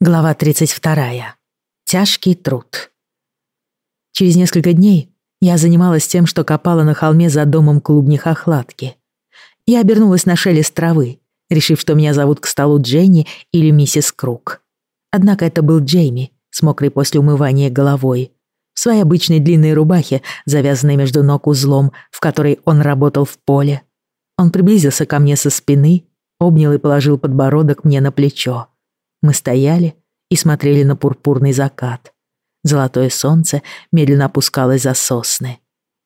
Глава 32. Тяжкий труд. Через несколько дней я занималась тем, что копала на холме за домом клубних охладки. Я обернулась на шелест травы, решив, что меня зовут к столу Дженни или миссис Круг. Однако это был Джейми, с мокрой после умывания головой, в своей обычной длинной рубахе, завязанной между ног узлом, в которой он работал в поле. Он приблизился ко мне со спины, обнял и положил подбородок мне на плечо. Мы стояли и смотрели на пурпурный закат. Золотое солнце медленно опускалось за сосны.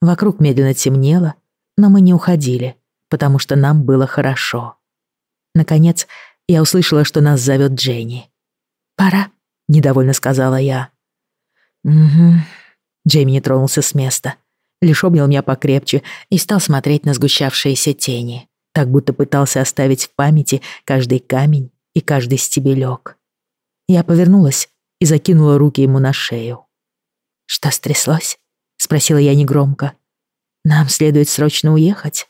Вокруг медленно темнело, но мы не уходили, потому что нам было хорошо. Наконец, я услышала, что нас зовет Дженни. «Пора», — недовольно сказала я. «Угу». Джейми не тронулся с места, лишь обнял меня покрепче и стал смотреть на сгущавшиеся тени, так будто пытался оставить в памяти каждый камень и каждый стебелек. Я повернулась и закинула руки ему на шею. «Что стряслось?» — спросила я негромко. «Нам следует срочно уехать?»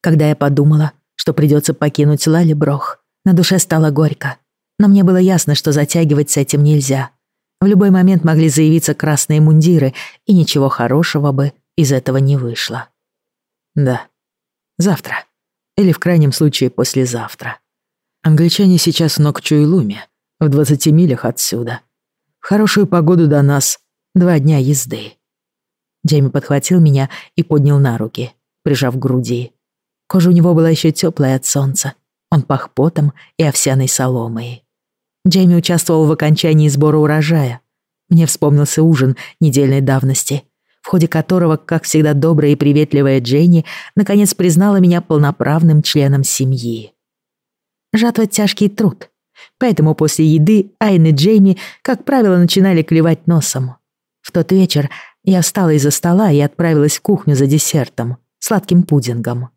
Когда я подумала, что придется покинуть Лалиброх, на душе стало горько. Но мне было ясно, что затягивать с этим нельзя. В любой момент могли заявиться красные мундиры, и ничего хорошего бы из этого не вышло. Да, завтра. Или в крайнем случае послезавтра. Англичане сейчас в Нокчуйлуме, в 20 милях отсюда. В хорошую погоду до нас два дня езды. Джейми подхватил меня и поднял на руки, прижав к груди. Кожа у него была еще теплая от солнца. Он пах потом и овсяной соломой. Джейми участвовал в окончании сбора урожая. Мне вспомнился ужин недельной давности, в ходе которого, как всегда добрая и приветливая Дженни, наконец признала меня полноправным членом семьи. Жатва — тяжкий труд. Поэтому после еды Айн и Джейми, как правило, начинали клевать носом. В тот вечер я встала из-за стола и отправилась в кухню за десертом, сладким пудингом.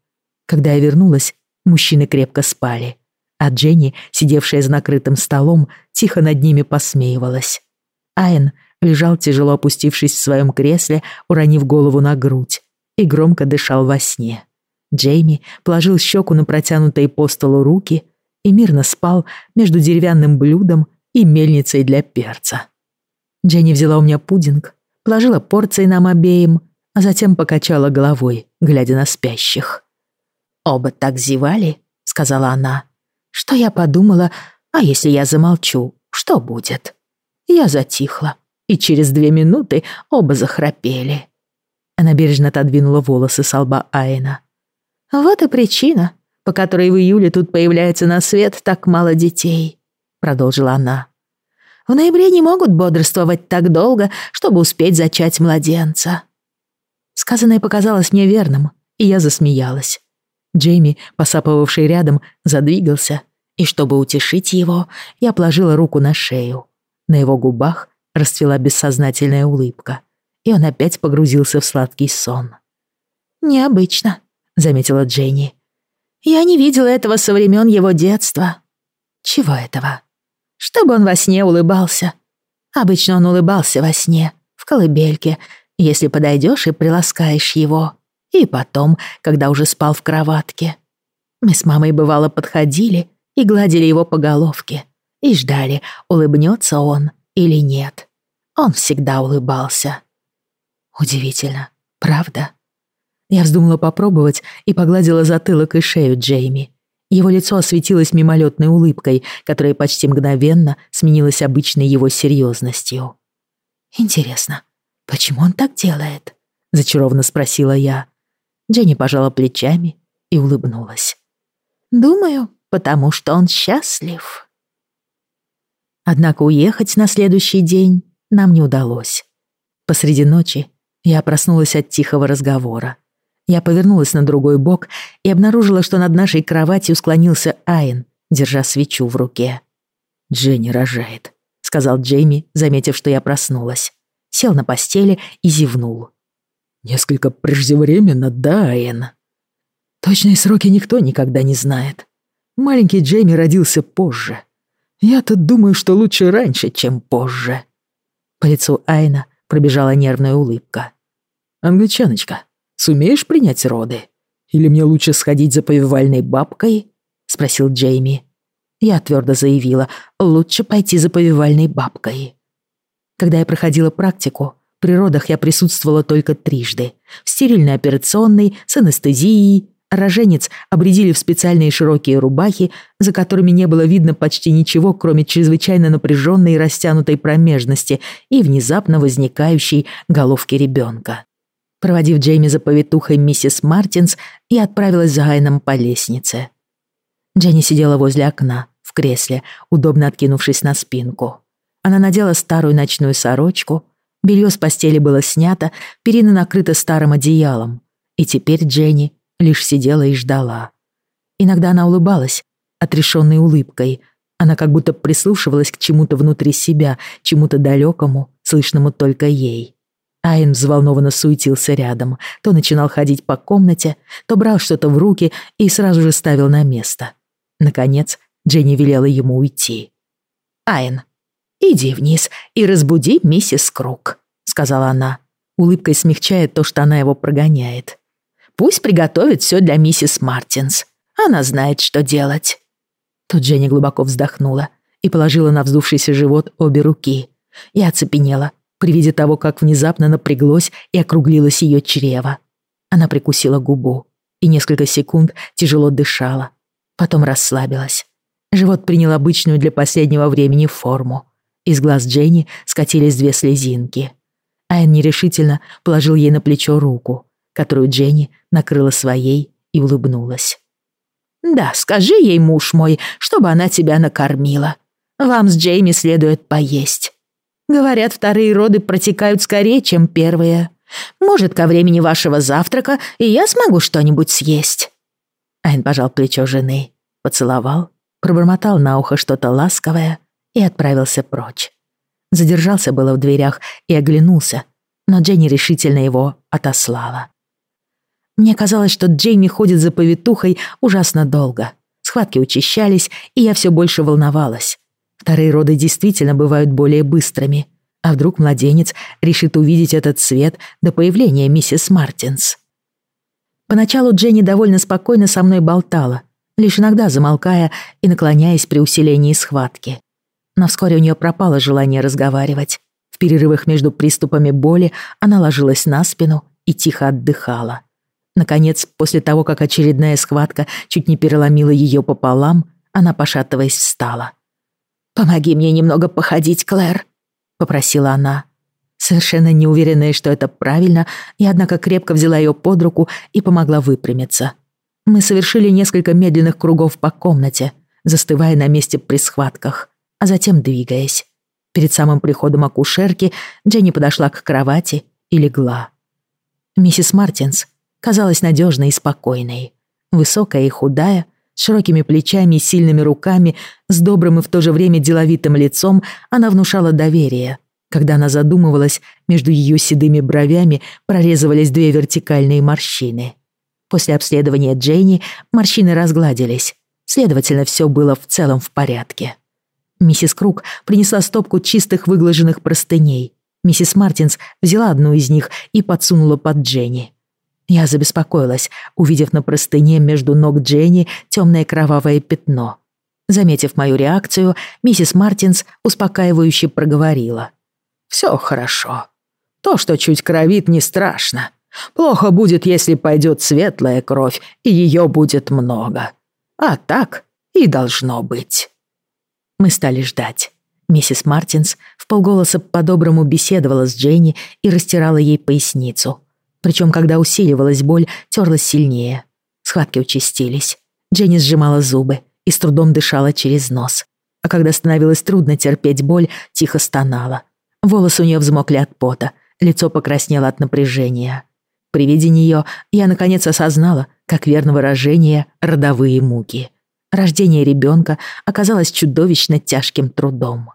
Когда я вернулась, мужчины крепко спали, а Дженни, сидевшая за накрытым столом, тихо над ними посмеивалась. Айн лежал, тяжело опустившись в своем кресле, уронив голову на грудь, и громко дышал во сне. Джейми положил щеку на протянутые по столу руки — и мирно спал между деревянным блюдом и мельницей для перца. Дженни взяла у меня пудинг, положила порции нам обеим, а затем покачала головой, глядя на спящих. «Оба так зевали», — сказала она, — «что я подумала, а если я замолчу, что будет?» Я затихла, и через две минуты оба захрапели. Она бережно отодвинула волосы с лба Айна. «Вот и причина, по которой в июле тут появляется на свет так мало детей», — продолжила она. «В ноябре не могут бодрствовать так долго, чтобы успеть зачать младенца». Сказанное показалось мне верным, и я засмеялась. Джейми, посапывавший рядом, задвигался, и чтобы утешить его, я положила руку на шею. На его губах расцвела бессознательная улыбка, и он опять погрузился в сладкий сон. «Необычно», — заметила Дженни. Я не видела этого со времен его детства. Чего этого? Чтобы он во сне улыбался. Обычно он улыбался во сне, в колыбельке, если подойдешь и приласкаешь его. И потом, когда уже спал в кроватке. Мы с мамой бывало подходили и гладили его по головке. И ждали, улыбнется он или нет. Он всегда улыбался. Удивительно, правда? Я вздумала попробовать и погладила затылок и шею Джейми. Его лицо осветилось мимолетной улыбкой, которая почти мгновенно сменилась обычной его серьезностью. «Интересно, почему он так делает?» — зачарованно спросила я. Дженни пожала плечами и улыбнулась. «Думаю, потому что он счастлив». Однако уехать на следующий день нам не удалось. Посреди ночи я проснулась от тихого разговора. Я повернулась на другой бок и обнаружила, что над нашей кроватью склонился Айн, держа свечу в руке. «Дженни рожает», — сказал Джейми, заметив, что я проснулась. Сел на постели и зевнул. «Несколько преждевременно, да, Айн?» Точные сроки никто никогда не знает. Маленький Джейми родился позже. Я-то думаю, что лучше раньше, чем позже. По лицу Айна пробежала нервная улыбка. «Англичаночка, Сумеешь принять роды? Или мне лучше сходить за повивальной бабкой?» — спросил Джейми. Я твердо заявила, лучше пойти за повивальной бабкой. Когда я проходила практику, при родах я присутствовала только трижды. В стерильной операционной, с анестезией. Роженец обредили в специальные широкие рубахи, за которыми не было видно почти ничего, кроме чрезвычайно напряженной и растянутой промежности и внезапно возникающей головки ребенка. Проводив Джейми за повитухой миссис Мартинс, я отправилась за Айном по лестнице. Дженни сидела возле окна, в кресле, удобно откинувшись на спинку. Она надела старую ночную сорочку, белье с постели было снято, перина накрыта старым одеялом. И теперь Дженни лишь сидела и ждала. Иногда она улыбалась, отрешенной улыбкой. Она как будто прислушивалась к чему-то внутри себя, чему-то далекому, слышному только ей. Айн взволнованно суетился рядом, то начинал ходить по комнате, то брал что-то в руки и сразу же ставил на место. Наконец, Дженни велела ему уйти. «Айн, иди вниз и разбуди миссис Круг», — сказала она, улыбкой смягчая то, что она его прогоняет. «Пусть приготовит все для миссис Мартинс. Она знает, что делать». Тут Дженни глубоко вздохнула и положила на вздувшийся живот обе руки. Я оцепенела при виде того, как внезапно напряглось и округлилось ее чрево. Она прикусила губу и несколько секунд тяжело дышала, потом расслабилась. Живот принял обычную для последнего времени форму. Из глаз Дженни скатились две слезинки. Айн нерешительно положил ей на плечо руку, которую Дженни накрыла своей и улыбнулась. «Да, скажи ей, муж мой, чтобы она тебя накормила. Вам с Джейми следует поесть. Говорят, вторые роды протекают скорее, чем первые. Может, ко времени вашего завтрака и я смогу что-нибудь съесть». Айн пожал плечо жены, поцеловал, пробормотал на ухо что-то ласковое и отправился прочь. Задержался было в дверях и оглянулся, но Дженни решительно его отослала. Мне казалось, что Джейми ходит за повитухой ужасно долго. Схватки учащались, и я все больше волновалась. Вторые роды действительно бывают более быстрыми. А вдруг младенец решит увидеть этот свет до появления миссис Мартинс? Поначалу Дженни довольно спокойно со мной болтала, лишь иногда замолкая и наклоняясь при усилении схватки. Но вскоре у нее пропало желание разговаривать. В перерывах между приступами боли она ложилась на спину и тихо отдыхала. Наконец, после того, как очередная схватка чуть не переломила ее пополам, она, пошатываясь, встала. «Помоги мне немного походить, Клэр», — попросила она. Совершенно неуверенная, что это правильно, я, однако, крепко взяла ее под руку и помогла выпрямиться. Мы совершили несколько медленных кругов по комнате, застывая на месте при схватках, а затем двигаясь. Перед самым приходом акушерки Дженни подошла к кровати и легла. Миссис Мартинс казалась надежной и спокойной. Высокая и худая — широкими плечами и сильными руками, с добрым и в то же время деловитым лицом, она внушала доверие. Когда она задумывалась, между ее седыми бровями прорезывались две вертикальные морщины. После обследования Джейни морщины разгладились. Следовательно, все было в целом в порядке. Миссис Круг принесла стопку чистых выглаженных простыней. Миссис Мартинс взяла одну из них и подсунула под Дженни. Я забеспокоилась, увидев на простыне между ног Дженни темное кровавое пятно. Заметив мою реакцию, миссис Мартинс успокаивающе проговорила. «Все хорошо. То, что чуть кровит, не страшно. Плохо будет, если пойдет светлая кровь, и ее будет много. А так и должно быть». Мы стали ждать. Миссис Мартинс в полголоса по-доброму беседовала с Дженни и растирала ей поясницу, причем, когда усиливалась боль, терлась сильнее. Схватки участились. Дженни сжимала зубы и с трудом дышала через нос. А когда становилось трудно терпеть боль, тихо стонала. Волосы у нее взмокли от пота, лицо покраснело от напряжения. При виде нее я наконец осознала, как верно выражение «родовые муки». Рождение ребенка оказалось чудовищно тяжким трудом.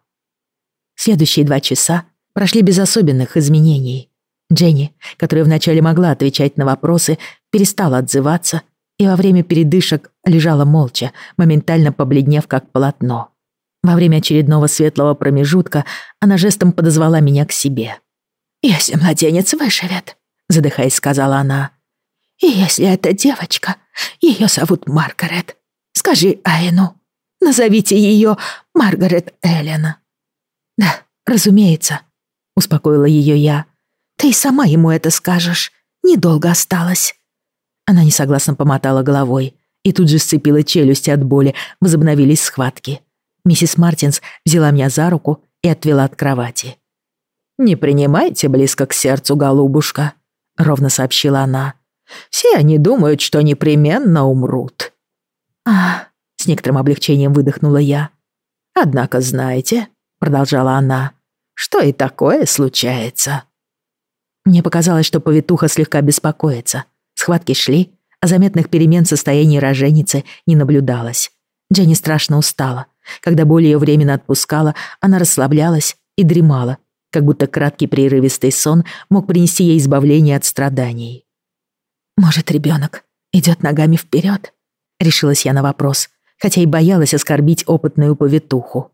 Следующие два часа прошли без особенных изменений. Дженни, которая вначале могла отвечать на вопросы, перестала отзываться и во время передышек лежала молча, моментально побледнев как полотно. Во время очередного светлого промежутка она жестом подозвала меня к себе. «Если младенец выживет», — задыхаясь, сказала она, «и если это девочка, ее зовут Маргарет, скажи Айну, Назовите ее Маргарет Эллен». «Да, разумеется», — успокоила ее я. «Ты и сама ему это скажешь. Недолго осталось». Она несогласно помотала головой и тут же сцепила челюсти от боли, возобновились схватки. Миссис Мартинс взяла меня за руку и отвела от кровати. «Не принимайте близко к сердцу, голубушка», — ровно сообщила она. «Все они думают, что непременно умрут». «А, с некоторым облегчением выдохнула я. «Однако знаете», — продолжала она, — «что и такое случается». Мне показалось, что повитуха слегка беспокоится. Схватки шли, а заметных перемен в состоянии роженицы не наблюдалось. Дженни страшно устала. Когда боль ее временно отпускала, она расслаблялась и дремала, как будто краткий прерывистый сон мог принести ей избавление от страданий. «Может, ребенок идет ногами вперед? решилась я на вопрос, хотя и боялась оскорбить опытную повитуху.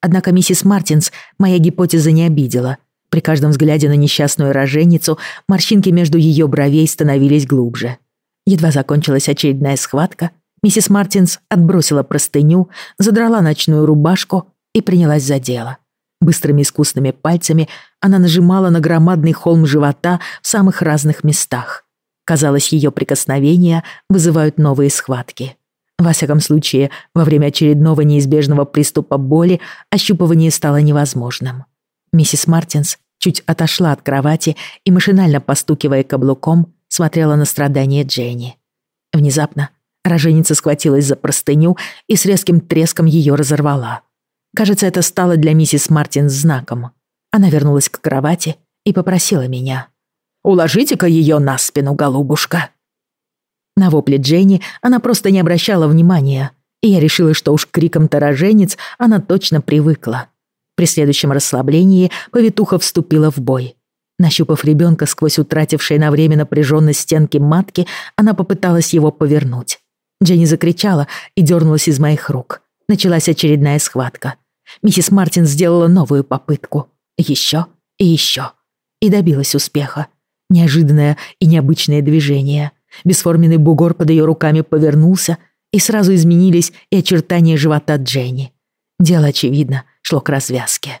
Однако миссис Мартинс моя гипотеза не обидела. При каждом взгляде на несчастную роженицу морщинки между ее бровей становились глубже. Едва закончилась очередная схватка, миссис Мартинс отбросила простыню, задрала ночную рубашку и принялась за дело. Быстрыми искусными пальцами она нажимала на громадный холм живота в самых разных местах. Казалось, ее прикосновения вызывают новые схватки. Во всяком случае, во время очередного неизбежного приступа боли ощупывание стало невозможным. Миссис Мартинс чуть отошла от кровати и, машинально постукивая каблуком, смотрела на страдания Дженни. Внезапно роженица схватилась за простыню и с резким треском ее разорвала. Кажется, это стало для миссис Мартинс знаком. Она вернулась к кровати и попросила меня. «Уложите-ка ее на спину, голубушка». На вопли Дженни она просто не обращала внимания, и я решила, что уж к крикам тароженец она точно привыкла. При следующем расслаблении повитуха вступила в бой. Нащупав ребенка сквозь утратившие на время напряженность стенки матки, она попыталась его повернуть. Дженни закричала и дернулась из моих рук. Началась очередная схватка. Миссис Мартин сделала новую попытку. Еще и еще. И добилась успеха. Неожиданное и необычное движение — Бесформенный бугор под ее руками повернулся, и сразу изменились и очертания живота Дженни. Дело, очевидно, шло к развязке.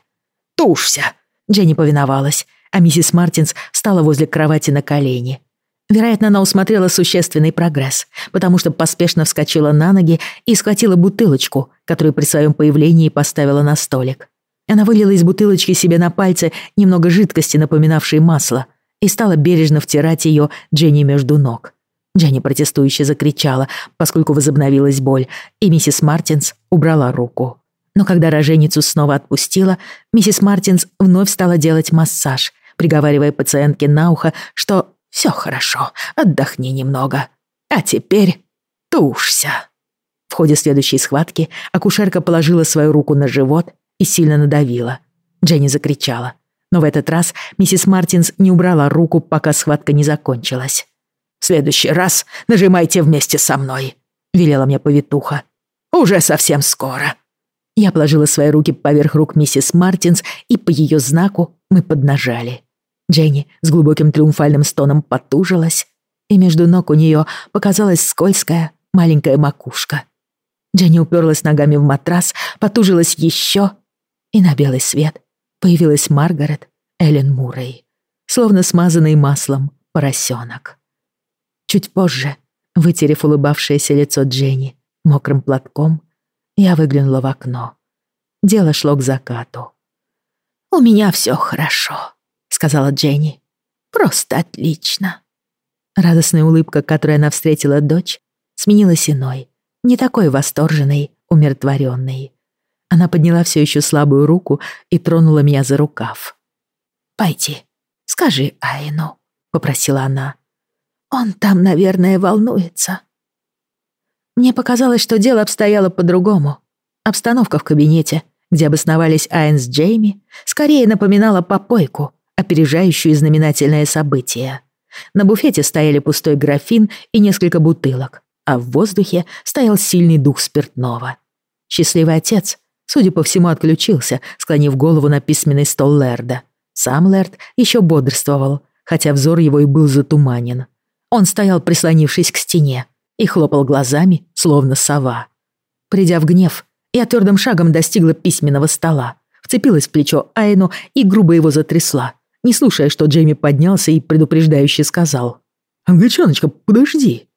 «Тушься!» Дженни повиновалась, а миссис Мартинс встала возле кровати на колени. Вероятно, она усмотрела существенный прогресс, потому что поспешно вскочила на ноги и схватила бутылочку, которую при своем появлении поставила на столик. Она вылила из бутылочки себе на пальцы немного жидкости, напоминавшей масло, и стала бережно втирать ее Дженни между ног. Дженни протестующе закричала, поскольку возобновилась боль, и миссис Мартинс убрала руку. Но когда роженицу снова отпустила, миссис Мартинс вновь стала делать массаж, приговаривая пациентке на ухо, что «все хорошо, отдохни немного. А теперь тушься». В ходе следующей схватки акушерка положила свою руку на живот и сильно надавила. Дженни закричала. Но в этот раз миссис Мартинс не убрала руку, пока схватка не закончилась. В следующий раз нажимайте вместе со мной», — велела мне повитуха. «Уже совсем скоро». Я положила свои руки поверх рук миссис Мартинс, и по ее знаку мы поднажали. Дженни с глубоким триумфальным стоном потужилась, и между ног у нее показалась скользкая маленькая макушка. Дженни уперлась ногами в матрас, потужилась еще, и на белый свет появилась Маргарет Эллен Муррей, словно смазанный маслом поросенок. Чуть позже, вытерев улыбавшееся лицо Дженни мокрым платком, я выглянула в окно. Дело шло к закату. «У меня все хорошо», — сказала Дженни. «Просто отлично». Радостная улыбка, которой она встретила дочь, сменилась иной, не такой восторженной, умиротворенной. Она подняла все еще слабую руку и тронула меня за рукав. «Пойди, скажи Айну», — попросила она. Он там, наверное, волнуется. Мне показалось, что дело обстояло по-другому. Обстановка в кабинете, где обосновались Айн с Джейми, скорее напоминала попойку, опережающую знаменательное событие. На буфете стояли пустой графин и несколько бутылок, а в воздухе стоял сильный дух спиртного. Счастливый отец, судя по всему, отключился, склонив голову на письменный стол Лерда. Сам Лерд еще бодрствовал, хотя взор его и был затуманен. Он стоял, прислонившись к стене, и хлопал глазами, словно сова. Придя в гнев, Я твердым шагом достигла письменного стола, вцепилась в плечо Айну и грубо его затрясла, не слушая, что Джейми поднялся и предупреждающе сказал. «Англичаночка, подожди!»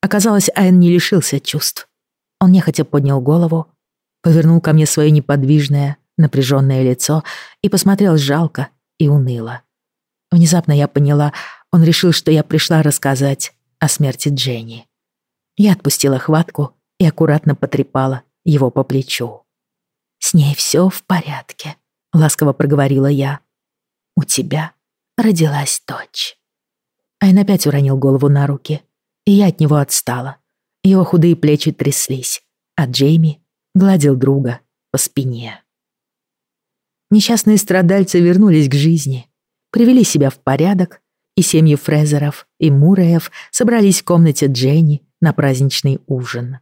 Оказалось, Айн не лишился чувств. Он нехотя поднял голову, повернул ко мне свое неподвижное, напряженное лицо и посмотрел жалко и уныло. Внезапно я поняла, он решил, что я пришла рассказать о смерти Дженни. Я отпустила хватку и аккуратно потрепала его по плечу. «С ней все в порядке», — ласково проговорила я. «У тебя родилась дочь». Айн опять уронил голову на руки, и я от него отстала. Его худые плечи тряслись, а Джейми гладил друга по спине. Несчастные страдальцы вернулись к жизни, привели себя в порядок, и семьи Фрезеров и Муреев собрались в комнате Дженни на праздничный ужин.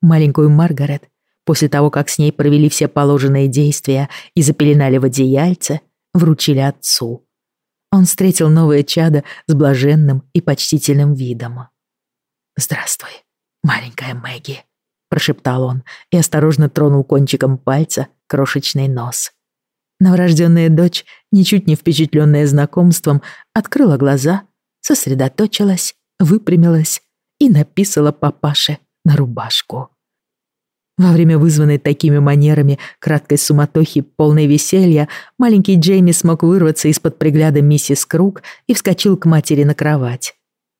Маленькую Маргарет, после того, как с ней провели все положенные действия и запеленали в одеяльце, вручили отцу. Он встретил новое чадо с блаженным и почтительным видом. «Здравствуй, маленькая Мэгги», — прошептал он и осторожно тронул кончиком пальца крошечный нос. Новорожденная дочь, ничуть не впечатленная знакомством, открыла глаза, сосредоточилась, выпрямилась и написала папаше на рубашку. Во время вызванной такими манерами краткой суматохи, полной веселья, маленький Джейми смог вырваться из-под пригляда миссис Круг и вскочил к матери на кровать.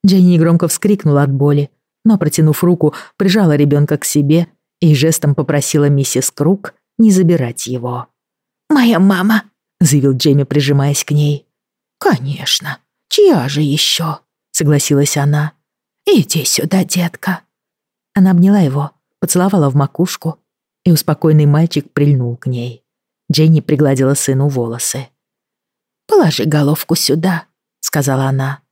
Дженни громко вскрикнула от боли, но, протянув руку, прижала ребенка к себе и жестом попросила миссис Круг не забирать его. «Моя мама», — заявил Джейми, прижимаясь к ней. «Конечно. Чья же еще?» — согласилась она. «Иди сюда, детка». Она обняла его, поцеловала в макушку, и успокойный мальчик прильнул к ней. Дженни пригладила сыну волосы. «Положи головку сюда», — сказала она.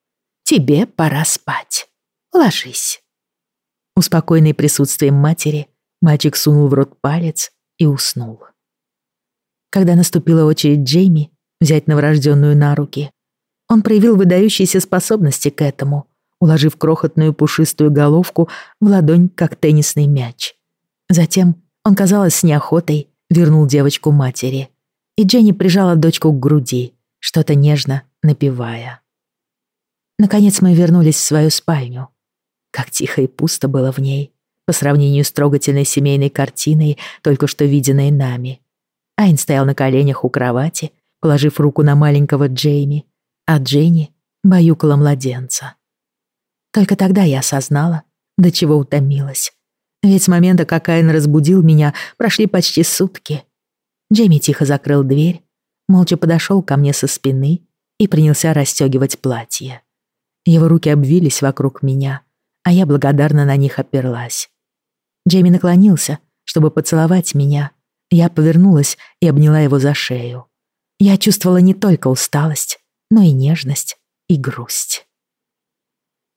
«Тебе пора спать. Ложись». Успокоенный присутствием матери, мальчик сунул в рот палец и уснул. Когда наступила очередь Джейми взять новорожденную на руки, он проявил выдающиеся способности к этому, уложив крохотную пушистую головку в ладонь, как теннисный мяч. Затем он, казалось, с неохотой вернул девочку матери, и Дженни прижала дочку к груди, что-то нежно напевая. Наконец мы вернулись в свою спальню. Как тихо и пусто было в ней, по сравнению с трогательной семейной картиной, только что виденной нами. Айн стоял на коленях у кровати, положив руку на маленького Джейми, а Дженни баюкала младенца. Только тогда я осознала, до чего утомилась. Ведь с момента, как Айн разбудил меня, прошли почти сутки. Джейми тихо закрыл дверь, молча подошел ко мне со спины и принялся расстегивать платье. Его руки обвились вокруг меня, а я благодарно на них оперлась. Джейми наклонился, чтобы поцеловать меня, я повернулась и обняла его за шею. Я чувствовала не только усталость, но и нежность, и грусть.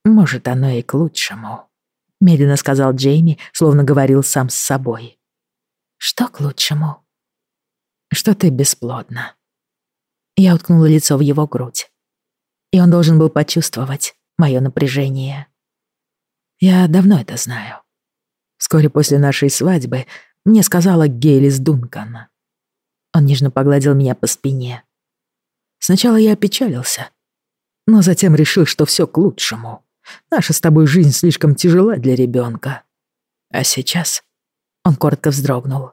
«Может, оно и к лучшему», — медленно сказал Джейми, словно говорил сам с собой. «Что к лучшему?» «Что ты бесплодна». Я уткнула лицо в его грудь. И он должен был почувствовать мое напряжение. Я давно это знаю. Вскоре после нашей свадьбы мне сказала Гейлис Дункан. Он нежно погладил меня по спине. Сначала я опечалился, но затем решил, что все к лучшему. Наша с тобой жизнь слишком тяжела для ребенка. А сейчас... Он коротко вздрогнул.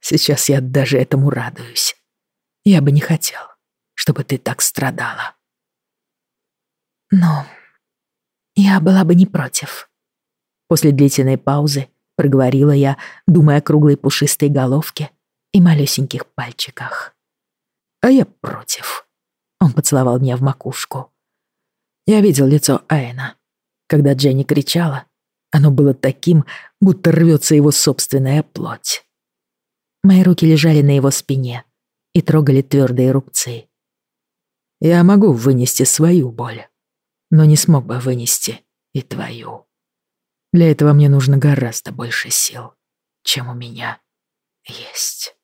Сейчас я даже этому радуюсь. Я бы не хотел, чтобы ты так страдала. Но я была бы не против. После длительной паузы проговорила я, думая о круглой пушистой головке и малюсеньких пальчиках. А я против. Он поцеловал меня в макушку. Я видел лицо Айна. Когда Дженни кричала, оно было таким, будто рвется его собственная плоть. Мои руки лежали на его спине и трогали твердые рубцы. Я могу вынести свою боль, но не смог бы вынести и твою. Для этого мне нужно гораздо больше сил, чем у меня есть.